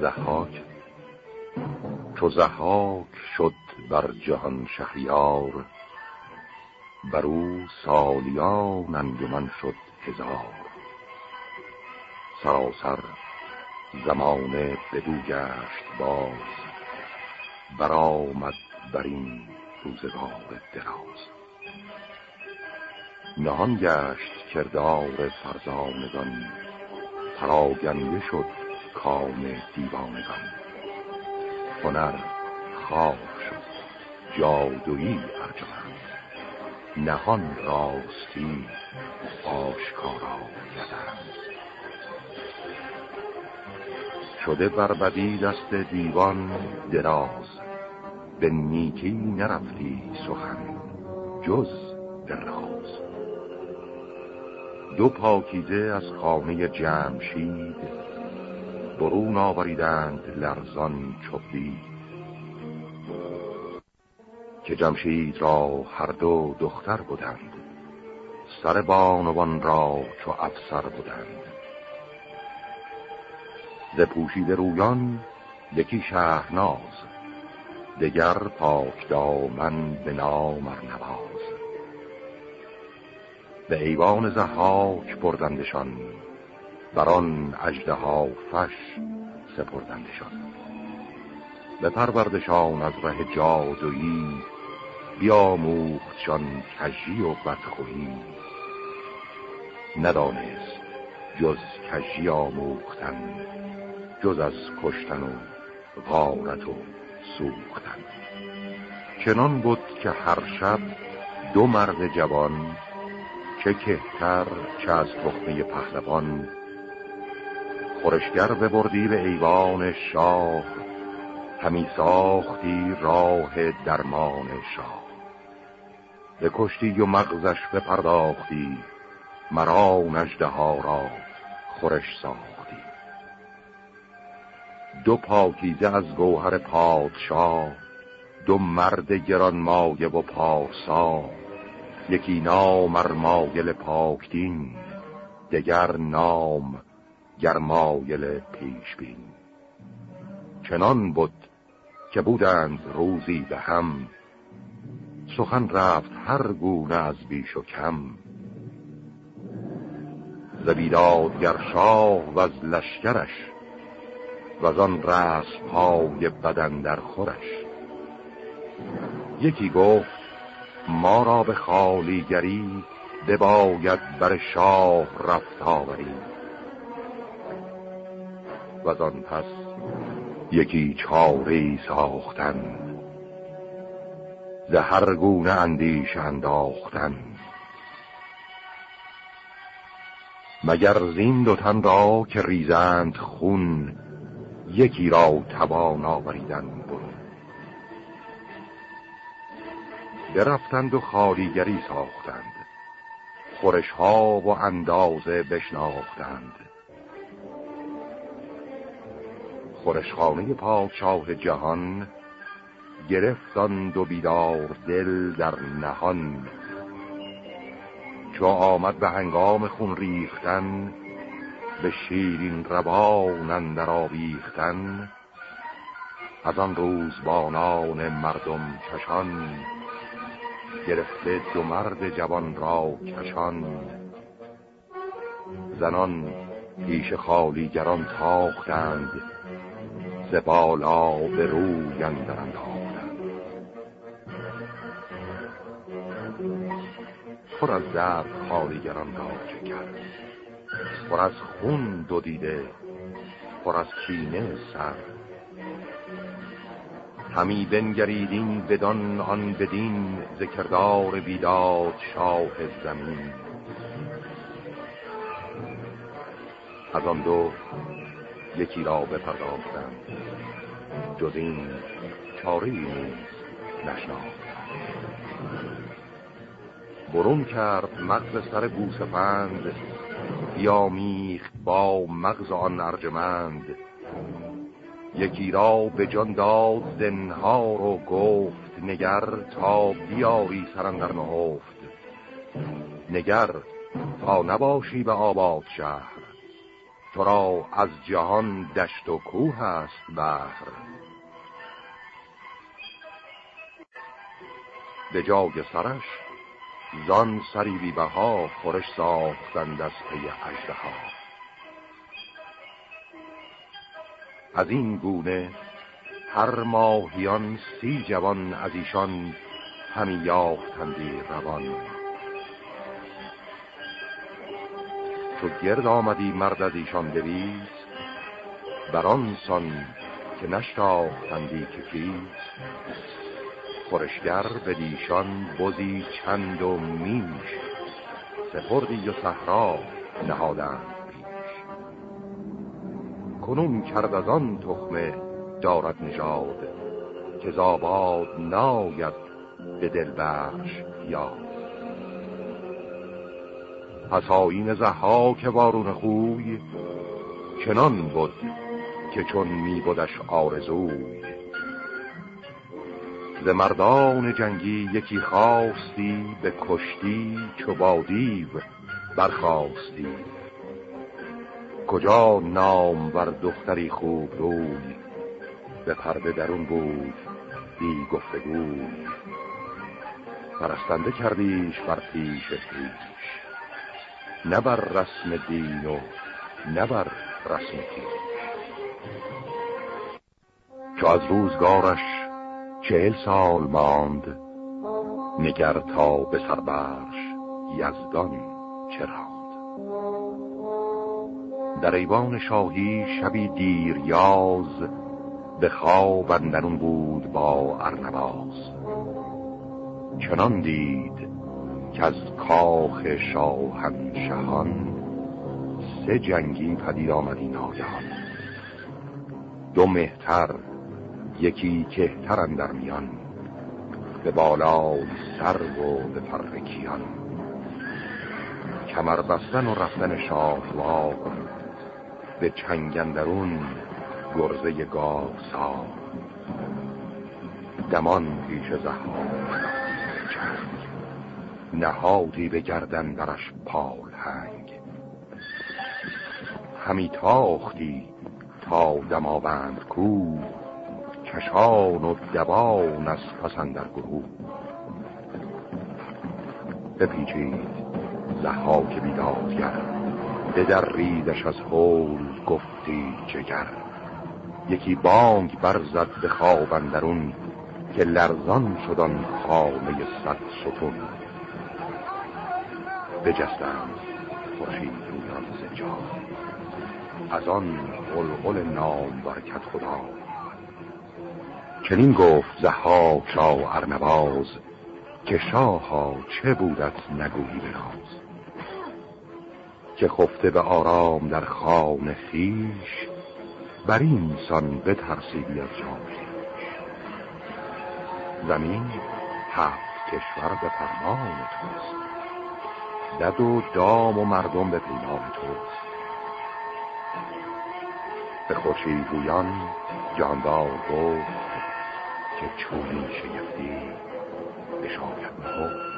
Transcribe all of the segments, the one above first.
زحاک. چو زحاک شد بر جهان شهریار بر او سالیان انجمن شد هزار. سراسر زمانه بدو گشت باز برآمد بر این روزگار دراز. نهان گشت کردار فرزانگان پراگنده شد کام دیوانگان. هنر خواه شد جادویی ارجمند نهان راستی آشکارا گدند شده بر بدی دست دیوان دراز به نیکی نرفتی سخن جز دراز. دو پاکیزه از خانه جمشید برون آوریدند لرزان چوبید که جمشید را هر دو دختر بودند سر بانوان را چو افسر بودند. ز پوشید رویان یکی شهرناز دگر پاک دامن به نام ارنواز. به ایوان زحاک بردندشان بر آن ها فش سپردندشان. به پروردشان از ره جادویی بیاموختشان کجی و بدخویی. ندانست جز کجی آموختن جز از کشتن و غارت و سوختن. چنان بود که هر شب دو مرد جوان چه کهتر چه از تخمه پهلوان خورشگر ببردی به ایوان شاه همی ساختی راه درمان شاه. به کشتی و مغزش بپرداختی مرا نجده ها را خورش ساختی. دو پاکیزه از گوهر پادشاه دو مرد گران مایه و پارسا یکی نام ارمایل پاکدین دگر نام گرمایل پیشبین. چنان بود که بودند روزی به هم سخن رفت هر گونه از بیش و کم. گر شاه و از لشکرش و از آن رسم های بدن در خورش. یکی گفت ما را به خالیگری بباید بر شاه رفت آوری پس یکی چاره ساختن ز هر گونه اندیش انداختن. مگر زین دو تن را که ریزند خون یکی را توان آوریدن برون. برفتند و خالیگری ساختند خورش ها و اندازه بشناختند. خورشخانه پادشاه جهان گرفتان دو بیدار دل در نهان. چو آمد به هنگام خون ریختن به شیرین روان اندر آویختن از آن روز بانان مردم کشان گرفته دو مرد جوان را کشان. زنان پیش خالیگران تاختند ز بالا به روی اندر انداختند پر از درد خالیگران را کرد پر از خون دو دیده پر از کینه سر. همی بنگریدین بدان آن بدین ذکردار بیداد شاه زمین. از آن دو یکی را بپرداختم جز این چاری نشناختم. برون کرد مغز سر گوسفند بیامیخت با مغز آن ارجمند. یکی را به جان داد زنهار و گفت نگر تا بیاری سرندر نهفت. نگر تا نباشی به آباد شهر تو را از جهان دشت و کوه است بحر. به جای سرش زان سری بی بها خورش ساختند از پی ها از این گونه هر ماهیان سی جوان از ایشان همی یافتندی روان. چو گرد آمدی مرد از ایشان دویست بران سان که نشتاختندی که کیست خورشگر به دیشان بزی چند و میش سپردی و صحرا نهادند پیش. کنون کرد از آن تخمه دارد نژاد که زاباد ناید به دل بخش یاد. پس آین که وارون خوی چنان بود که چون می بودش آرزوی. ز مردان جنگی یکی خواستی به کشتی چو با دیو برخواستی. کجا نام بر دختری خوب روی؟ به پرده درون بود بی گفتگوی. پرستنده کردیش بر پیش نه بر رسم دین و نه بر رسم دین چو از روزگارش چهل سال ماند نگر تا به سربرش یزدان چه راند در ایوان شاهی شبی دیر یاز به خواب اندرون بود با ارنباز چنان دید که از کاخ شاهنشهان سه جنگی پدید آمدی ناگهان دو مهتر یکی کهتر در میان به بالای سر و به فرکیان کمر بستن و رفتن شاهوار به چنگندرون گرزه گاو سا دمان پیش زهار نهادی به گردن برش پال هنگ. همی تاختی تا دماوند کو کشان و دوان از پسندر گروه. بپیچید زحاک بیدادگر به در ریدش از حول گفتی جگر. یکی بانگ برزد به خواب اندرون که لرزان شدن خانه صد ستون. بجستند خورشید رویان زنجا از آن قلقل نام برکت خدا. چنین گفت زحاک را ارنواز که شاها چه بودت نگویی بناز که خفته به آرام در خانه خیش بر این سان بترسیدی از جان زمین هفت کشور به فرمان توست. دد و دام و مردم به پیمان توست به خوشی گویان جاندار گفت که چونی شگفتی بشاید نهفت.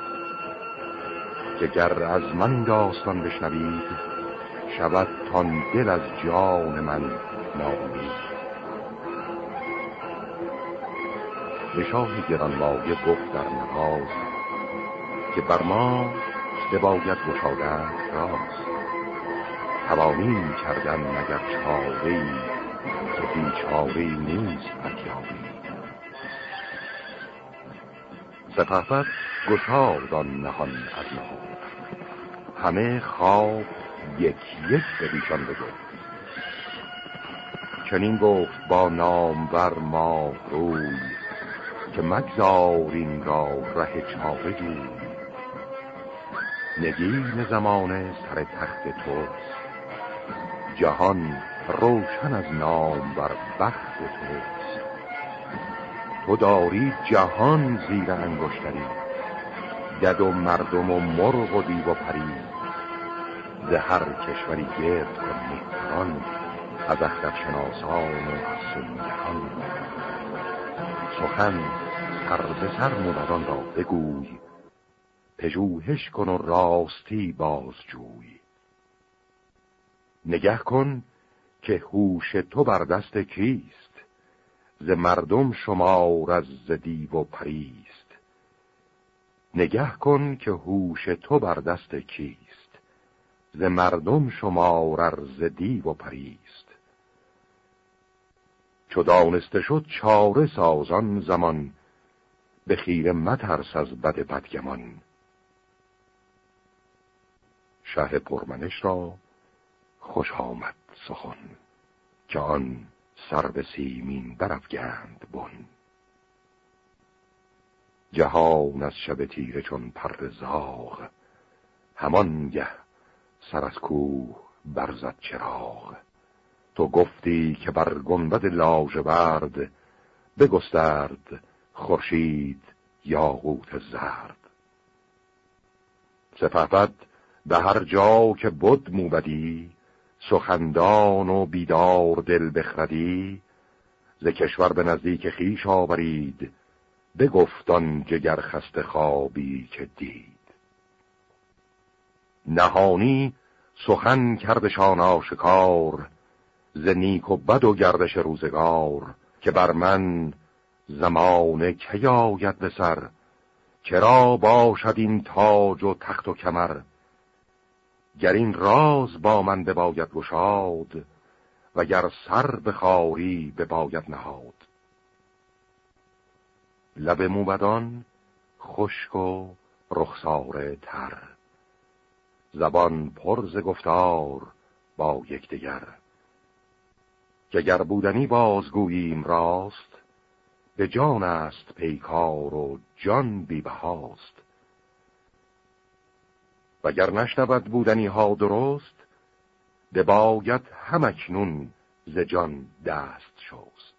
که گر از من داستان بشنوید شود تان دل از جان من نامید. به شاه گرانمایه گفت در نواز که بر ما بباید گشادن راست. توانیم کردن مگر چاره که بیچاره نیست پتیابی سپهبد گشاد آن نهان از نهان. همه خواب یک یک به بیشان بگفت چنین گفت با نامور ما روی که مگذار این را ره چاره جوی. نگین زمانه سر تخت توست. جهان روشن از نام بر بخت توست. تو داری جهان زیر انگشتری. دد و مردم و مرغ و دیو و پری. ز هر کشوری گرد کن از اختر شناسان و سنگهان سخن سر به سر مردان را بگوی پژوهش کن و راستی بازجوی. نگه کن که هوش تو بر دست کیست. ز مردم شمار از دیو و پریست. نگه کن که هوش تو بر دست کیست. ز مردم شمار از دیو و پریست. چو دانسته شد چاره سازان زمان به خیر مترس از بد بدگمان. شه پرمنش را خوش آمد سخن که آن سر به سیمین برافگند بن. جهان از شب تیره چون پر زاغ گه سر از کوه برزد چراغ. تو گفتی که بر گنبد لاژورد بگسترد خورشید یاقوت زرد. سپهبد به هر جا که بد موبدی سخندان و بیدار دل بخردی ز کشور به نزدیک خیش آورید بگفتان جگر خست خوابی که دید. نهانی سخن کردشان آشکار ز نیک و بد و گردش روزگار که بر من زمان کی آید به سر؟ کرا باشد این تاج و تخت و کمر؟ گر این راز با من بباید گشاد و گر سر بخاری بباید نهاد. لب موبدان خشک و رخسار تر زبان پرز گفتار با یکدیگر. که گر بودنی بازگوییم راست به جان است پیکار و جان بیبهاست. وگر نشنود بودنی ها درست به باید همکنون ز جان دست شست.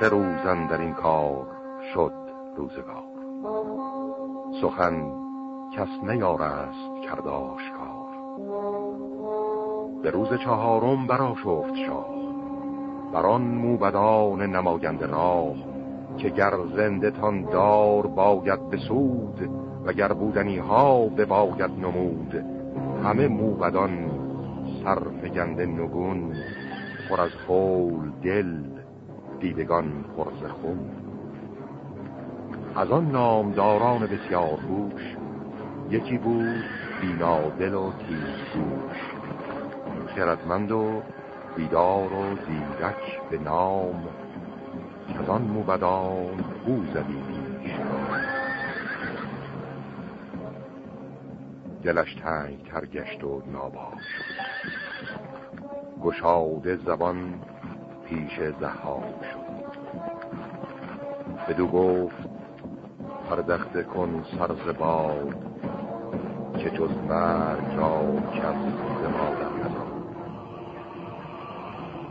سه روزن در این کار شد روزگار. سخن کس نیارست کرداش کار به روز چهارم برا شفت شاه بران موبدان نماینده راه که گر زنده تان دار باید بسود و گر بودنی ها باید نمود. همه موبدان سرفگنده نگون پر از خول دل دیدگان پرز خون. از آن نامداران بسیار خوش یکی بود بینادل و تیزگوش. خردمند و بیدار و زیرک به نام از آن موبدان او زدی دلش تنگ تر گشت و ناباش گشاده زبان پیش زهاب شد. بدو گفت پردخته کن سرز باد که جز مرگ را کس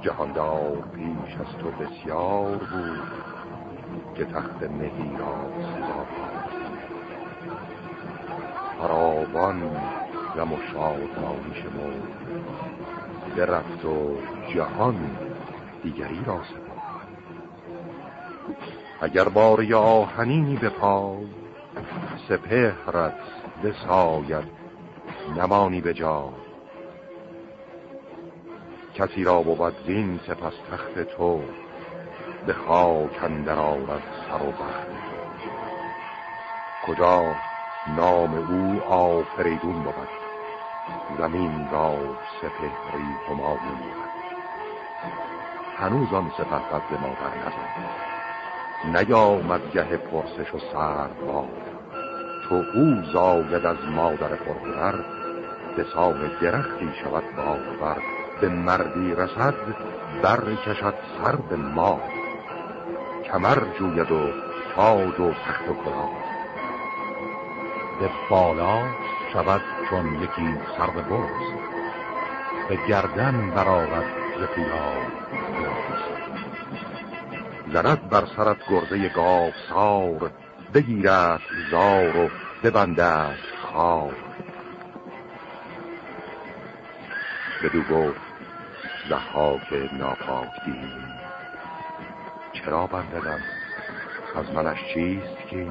جهاندار پیش از تو بسیار بود که تخت مهی را سزا فراوان و شادمانی شمرد برفت و جهان دیگری را سپرد اگر باری آهنینی به پای سپهرت بساید نمانی به جای کسی را بود زین سپس تخت تو به خاک اندر آرد سر و بخت. کجا نام او آفریدون بود؟ زمین را سپهری همایون بود. هنوز آن سپه قد مادر نزد نیامد گه پرسش و سرد باد. تو او زاید از مادر پرهنر به سان درختی شود باور به مردی رسد بر کشد سر به ما. کمر جوید و تاج و تخت و کلاه. به بالا شود چون یکی سر به برز به گردن برآورد ز زند بر سرت گرزه گاو سار بگیرد زار و ببندد خار. بدو گفت زحاک ناپاک دین چرا بنددم از منش چیست که؟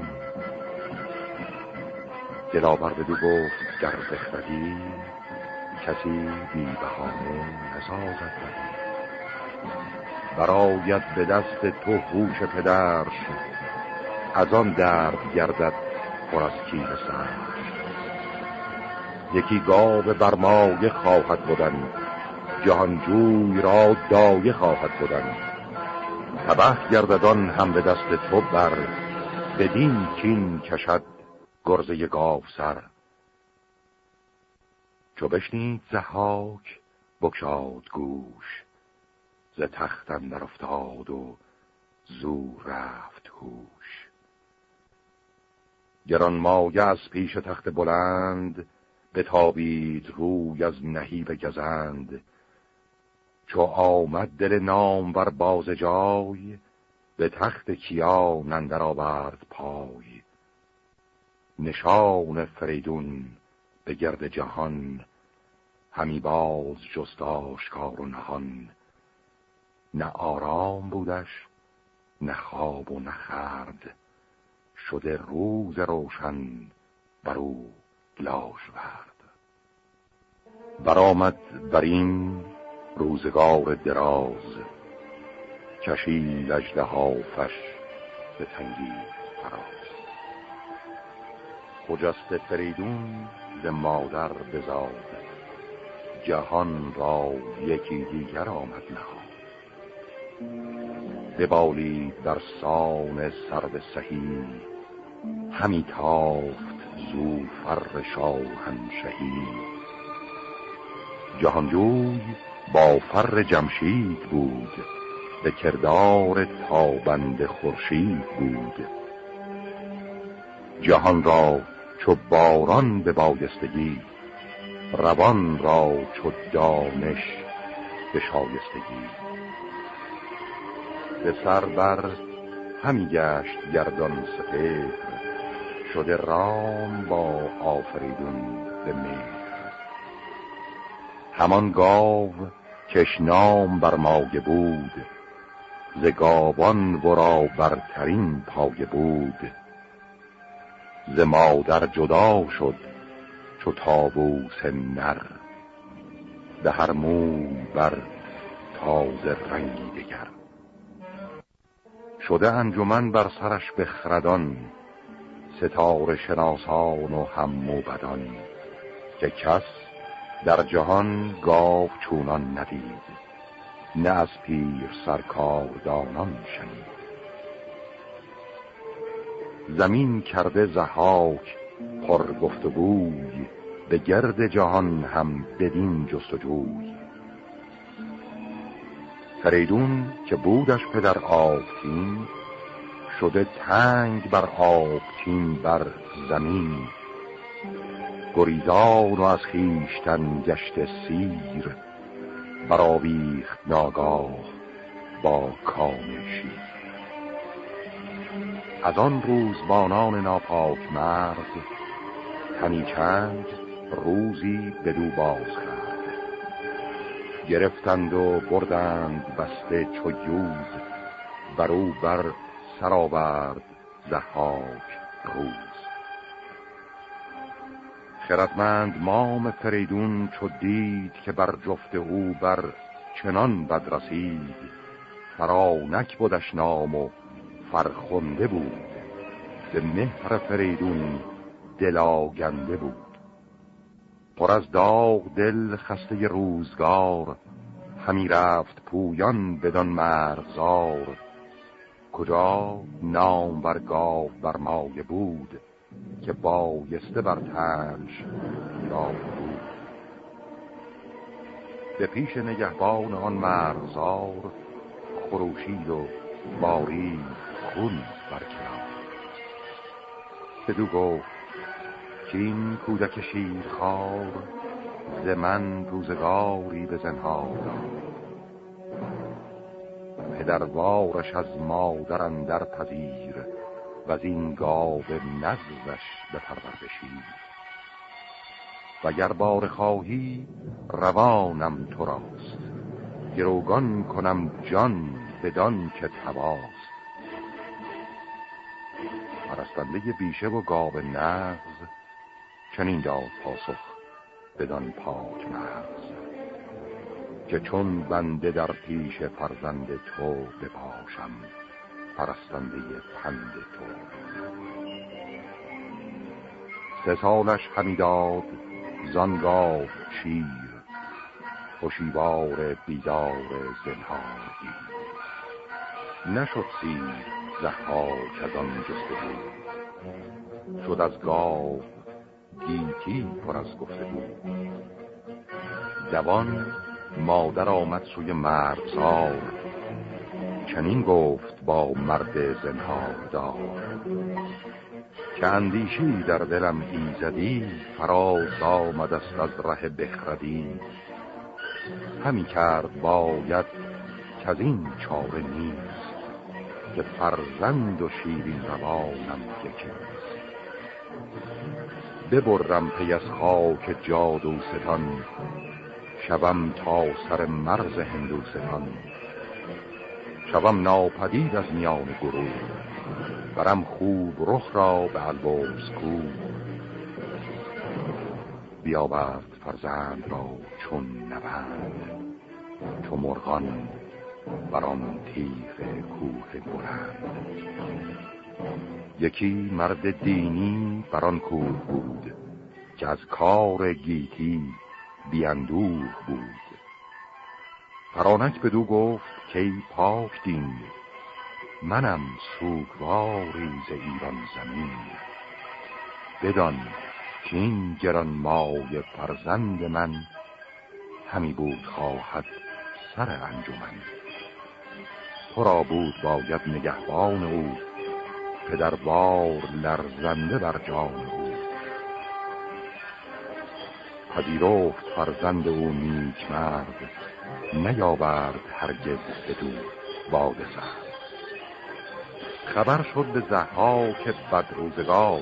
دلاور بدو گفت در بخردی کسی بی بهانه نسازد براید به دست تو هوش پدرش از آن درد گردد پر از کیه سر. یکی گاو برمایه خواهد بودن جهانجوی را دایه خواهد بودن تبه گرددان هم به دست تو بر بدین کین کشد گرزه گاو سر. چو بشنید زهاک بکشاد گوش ز تختم در افتاد و زو رفت هوش. گران مایه از پیش تخت بلند بتابید روی از نهیب گزند. چو آمد دل نام بر باز جای به تخت کیا نندر آورد پای. نشان فریدون به گرد جهان همی باز جست آشکار و نهان. نه آرام بودش نه خواب و نه خرد شده روز روشن بر او لاش ورد. برآمد بر این روزگار دراز کشید اجده هافش به تنگی فراز. خجست فریدون ز مادر بزاد جهان را یکی دیگر آمد نهاد. ببالید در سان سرد سهی همی تافت زو فر شاهنشهی. جهانجوی با فر جمشید بود به کردار تابند خورشید بود. جهان را چو باران به بایستگی روان را چو دانش به شایستگی. به سر بر همی گشت گردان سپهر شده رام با آفریدون به همان گاو کش نام بر ماگه بود ز گاوان ورا برترین پاگه بود. ز مادر جدا شد چو تابوس نر به هر موی بر تازه رنگی دگر. شده انجمن بر سرش بخردان ستاره شناسان و هم موبدان که کس در جهان گاو چونان ندید نه از پیر سرکار دانان شنید. زمین کرده زهاک پر گفتگوی به گرد جهان هم بدین جستجوی. فریدون که بودش پدر آبتین شده تنگ بر آبتین بر زمین. گریزان و از خیشتن گشت سیر برآویخت ناگاه با کام شیر. از آن روزبانان ناپاک مرد تنی چند روزی بدو باز کرد. گرفتند و بردند بسته چو یوز بر او بر سرآورد زحاک روز. خردمند مام فریدون چو دید که بر جفت او بر چنان بد رسید. فرانک بودش نام و فرخنده بود. به مهر فریدون دلاگنده بود. پر از داغ دل خسته روزگار همی رفت پویان بدان مرزار کجا نام بر گاو بر بود؟ که بایسته بر تنش یا بود. به پیش نگهبان آن مرزار خروشید و باری خون برکنار بدو گفت که این کودک شیرخوار ز من روزگاری به زنهار پدروارش از مادرم در پذیر و از این گاو نزدش به پرور بشیر وگر بار خواهی روانم تو راست. گروگان کنم جان بدان که تواست. پرستنده بیشه و گاو نغز چنین داد پاسخ بدان پاک مرز که چون بنده در پیش فرزند تو بپاشم. پرستنده پند تو. سه سالش همیداد زنگاه شیر خوشیوار بیدار زنهار نشد سیر زهها که از آن جسته بود شد از گاو گیتی پر از گفته بود دوان مادر آمد سوی مرزار چنین گفت با مرد زنهار دار که اندیشی در دلم ایزدی فراز آمد است از ره بخردی. همی کرد باید که از این چاره نیست که فرزند و شیرین روانم یکیست ببرم پی از خاک جادو ستان شوم تا سر مرز هندوستان. شوم ناپدید از میان گروه. برم خوب رخ را به البرز کو بیاورد فرزند را چون نبند چو مرغان بران تیغ کوه برند یکی مرد دینی بران کوه بود که از کار گیتی بیاندوه بود. فرانک به دو گفت که پاک دین منم سوگواری ز ایران زمین. بدان که این گران مای فرزند من همی بود خواهد سر انجمن. تو را بود باید نگهبان او پدر بار لرزنده بر جان او. پذیرفت فرزند او نیک مرد نیاورد هرگز بدو باد سرد خبر شد به زها که بد روزگار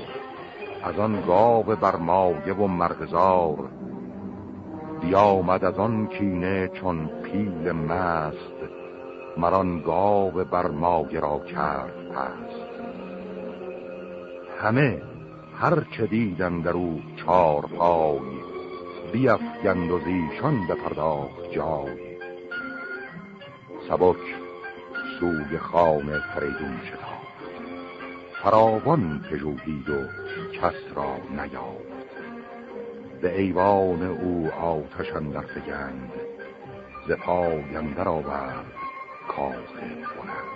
از آن گاو بر مایه و مرغزار. بیامد از آن کینه چون پیل مست مران گاو بر مایه را کرد پست. همه هر چه دیدن در او چار پای بیفگند و زیشان به پرداخت جای. سبک سوی خانه فریدون شتافت فراوان پژوهید و کس را نیافت. به ایوان او آتش اندر فگند ز اندر آورد کاخ بلند.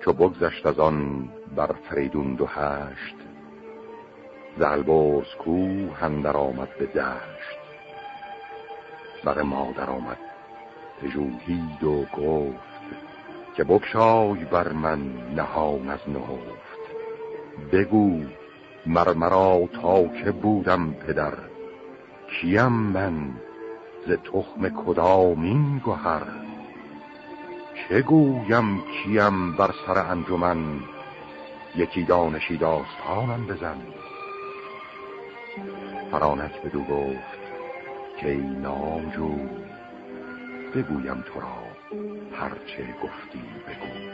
چو بگذشت از آن بر فریدون دو هشت زلبرز کو هندر آمد به دشت. بر مادر آمد پژوهید و گفت که بکشای بر من نهان از نهفت. بگو مرمرا تا که بودم پدر کیم من ز تخم کدامین گوهر چه گویم کیم بر سر انجمن؟ یکی دانشی داستانم بزن. فرانک بدو گفت که ای نامجو بگویم تو را هرچه گفتی بگو.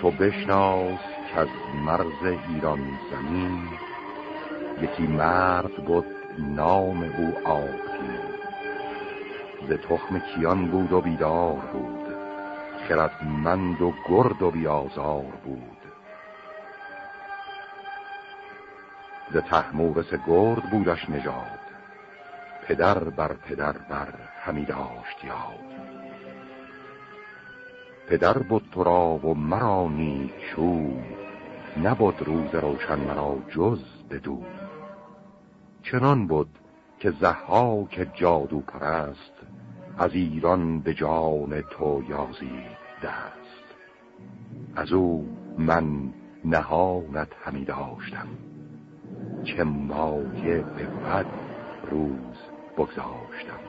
تو بشناس که از مرز ایران زمین یکی مرد بود نام او آبگین. ز تخم کیان بود و بیدار بود خردمند و گرد و بیازار بود. ز تحمورس گرد بودش نژاد. پدر بر پدر بر همی داشت یاد. پدر بود تو را و مرا نیک شو. نبود روز روشن مرا جز بدو. چنان بود که زها که جادو پرست از ایران به جان تو یازید دست. از او من نهانت همی داشتم. چه مایه به بد روز بگذاشتم.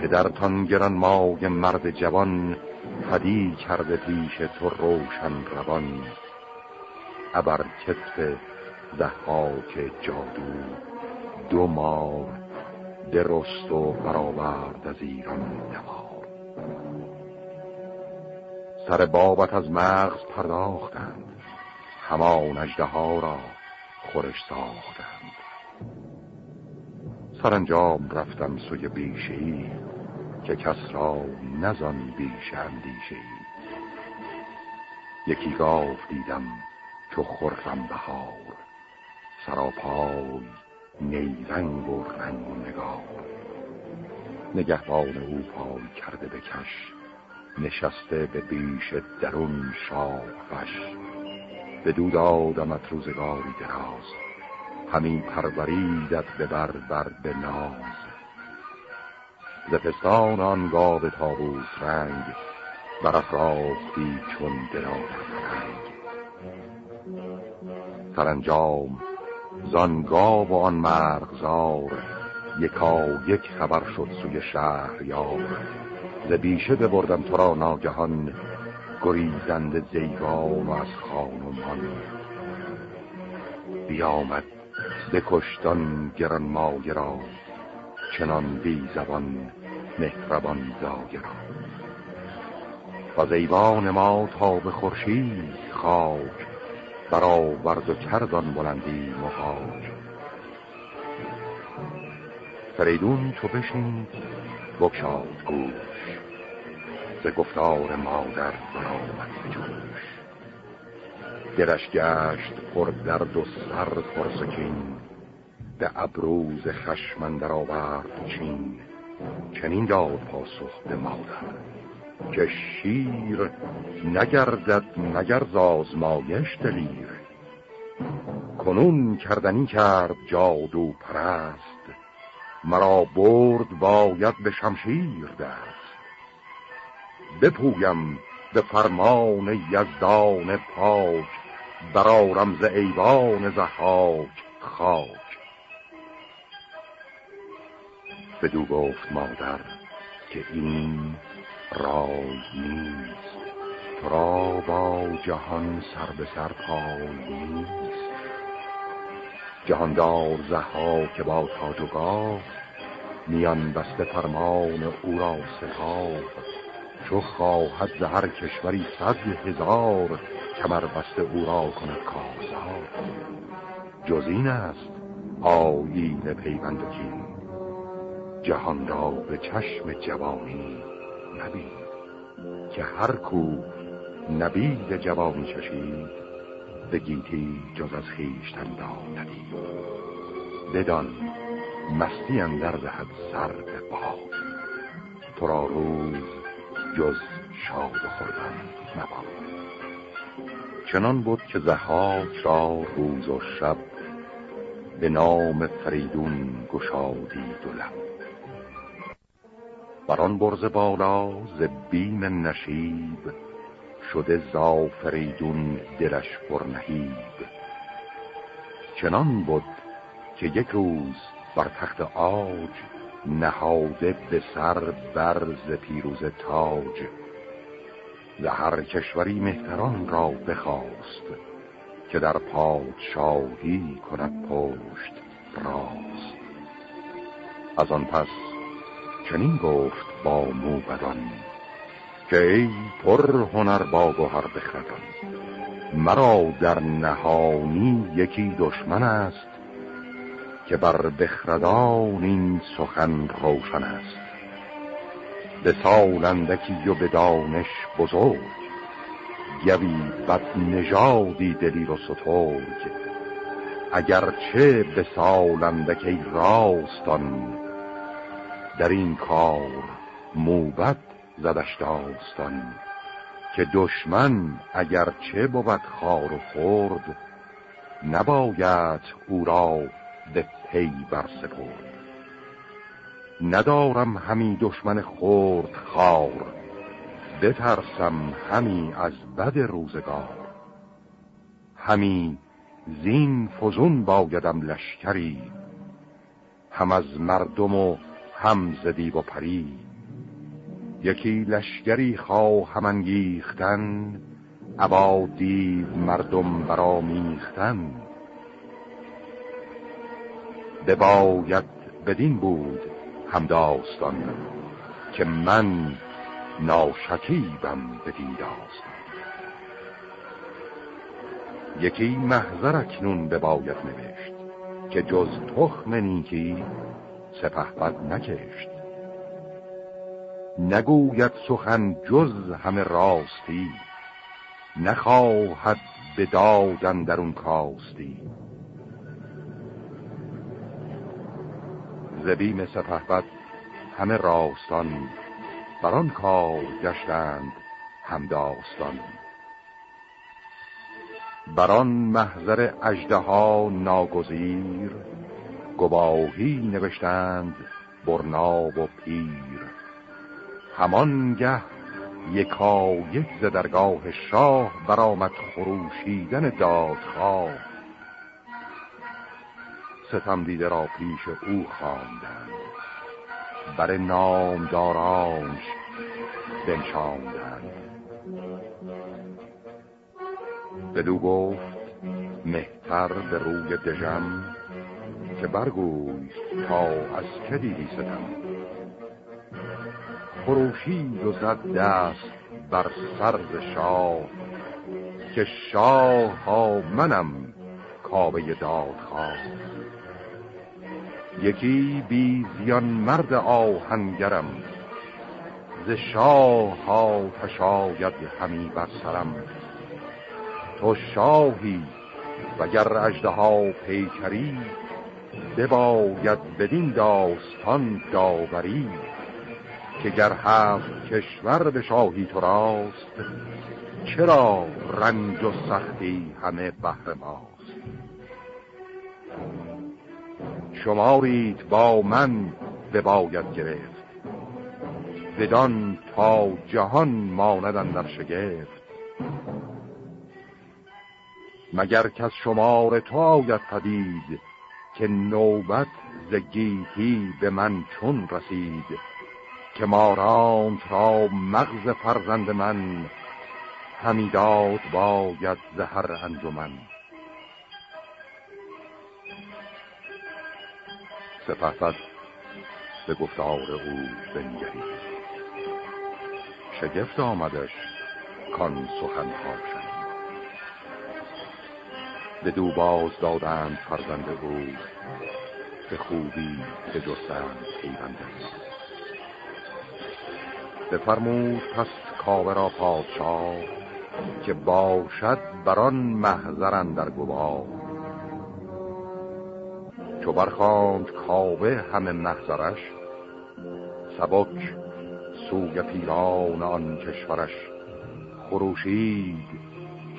پدرتان گران مای مرد جوان پدی کرده پیش تو روشن روان. ابر کتف که جادو دو مار درست و برآورد از ایران نوار. سر بابت از مغز پرداختند. همان اجده ها را خورش ساختند سرانجام رفتم سوی بیشی که کس را نزان بیش اندیشه یکی گاو دیدم چو خرم بهار سراپای نیرنگ و رنگ و نگار. نگهبان او پای کرده بکش نشسته به بیش درون شاخش به دود آدمت روزگاری دراز. همین پروریدت به بر بر به ناز. ز پستان آن گاو تابوس رنگ برافراستی چون دلار رنگ سرانجام زان گاو و آن مرغزار یکا یک خبر شد سوی شهر یار ز بیشه ببردم تو را ناگهان گریزند زیگان و از خانمان بیامد بکشتان گران را چنان بی زبان مهربان دایه را. و زیبان ما تا به خورشید خاک برآورد و کردان بلندی مهاج فریدون چو بشید بکشاد گوش ز گفتار مادر برآمد به جوش. دلش گشت پر درد و سر پرسکین به ابروز خشمن در آورد چین. چنین داد پاسخ به مادر که شیر نگردد مگر زازمایش دلیر. کنون کردنی کرد جادو پرست مرا برد باید به شمشیر دست. بپویم به فرمان یزدان پاک برارم ز ایوان زحاک خاک. بدو گفت مادر که این رای نیست. تو را با جهان سر به سر پای نیست. جهاندار زها که با تاج و میان بسته فرمان او را سپاه. چو خواهد زهر کشوری صد هزار کمر بسته او را کند کارزار. جز این است آیین پیوند و جهان را به چشم جوانی نبید که هر کو نبید جوانی چشید به گیتی جز از خیشتن دا ندید. بدان مستی اندر دهد سر به باد تو را روز جز شاد خوردن نباد چنان بود که زهاک را روز و شب به نام فریدون گشادی دو لب. بران برز بالا ز بیم نشیب شده زافریدون دلش پر نهیب. چنان بود که یک روز بر تخت آج نهاده به سر برز پیروز تاج. هر کشوری مهتران را بخواست که در پادشاهی کند پشت راست. از آن پس چنین گفت با موبدان که ای پر هنر با گوهر بخردان مرا در نهانی یکی دشمن است که بر بخردان این سخن روشن است. به سالندکی و به دانش بزرگ گوی بد نژادی دلی و سترگ. اگرچه به سالندکی راستان در این کار موبت زدش داستان. که دشمن اگر چه بود خار و خورد نباید او را به پی برسپرد ندارم همی دشمن خورد خار بترسم همی از بد روزگار. همی زین فزون بایدم لشکری. هم از مردم و هم زدی و پری. یکی لشگری خواهم انگیختن ابا دیو مردم برامیختن بباید بدین بود هم داستان که من ناشکیبم بدین داستان. یکی محضر اکنون به باید نوشت که جز تخم نیکی سپه بد نکشت. نگوید سخن جز همه راستی نخواهد به دادن در اون کاستی. زبیم سپهبد همه راستان بران کار گشتند همداستان. بران محضر اجده ها ناگزیر گواهی نوشتند برناب و پیر. همانگه یکا یک ز درگاه شاه برآمد خروشیدن دادخواه. ستم دیده را پیش او خواندند. بر نامدارانش بنشاندند. بدو گفت مهتر به روی دژم که برگوی تا از که دیدی ستم. خروشید و زد دست بر سرز شاه که شاه ها منم کابه داد خواست یکی بی زیان مرد آهنگرم. ز شاه ها تشاید همی بر سرم. تو شاهی وگر اجده ها پیکری بباید بدین داستان داوری. که گر هفت کشور به شاهی تو راست چرا رنج و سختی همه بهر ماست؟ شمارید با من به باید گرفت. بدان تا جهان ماندن در شگفت. مگر کس شمار تو آید پدید که نوبت زگیتی به من چون رسید؟ که مارانت را مغز فرزند من همیداد باید زهر انجمن. سپهبد به گفتار او بنگرید. شگفت آمدش کان سخن شد. به دو باز دادند فرزند او به خوبی به جستند پیونده بفرمود پس کاوه را پادشاه که باشد بران محضرن در گواه. چو برخاند کاوه همه محضرش سبک سوی پیران آن کشورش. خروشید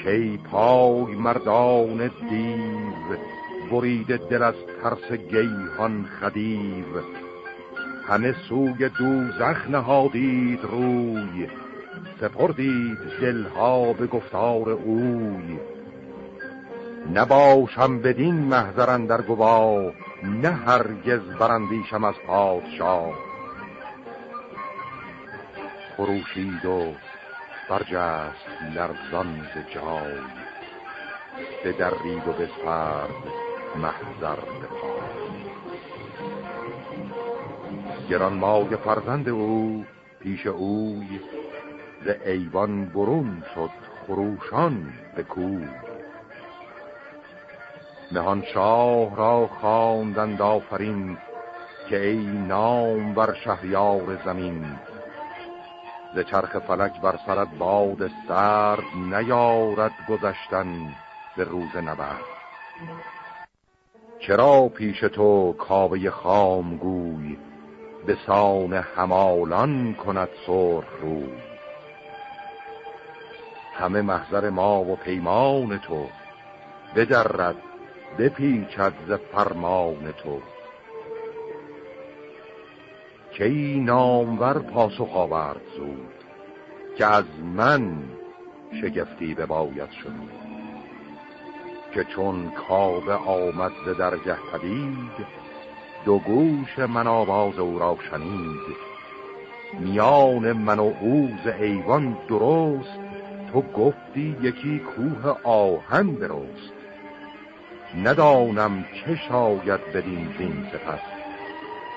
کی پای مردان دیو برید دل از ترس گیهان خدیو. همه سوی دوزخ نهادید روی سپردید دلها به گفتار اوی. نباشم بدین محضرن در گواه نه هرگز برندیشم از پادشاه. خروشید و برجست لرزان ز جای به درید و بسپرد محضر به گران مای فرزند او پیش اوی ز ایوان برون شد خروشان به کوی. مهان شاه را خواندند آفرین که ای نام بر شهریار زمین. ز چرخ فلک بر سرت باد سرد نیارد گذشتن به روز نبرد. چرا پیش تو کاوه خامگوی به سان همالان کند سرخ روی. همه محضر ما و پیمان تو بدرد بپیچد ز فرمان تو. کی نامور پاسخ آورد زود که از من شگفتی به باید شد که چون کاوه آمد ز درگه پدید دو گوش من آواز او را شنید. میان من و او ز ایوان درست تو گفتی یکی کوه آهن درست ندانم چه شاید بدین زین سپس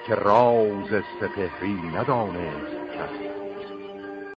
که راز سپهری ندانست کس.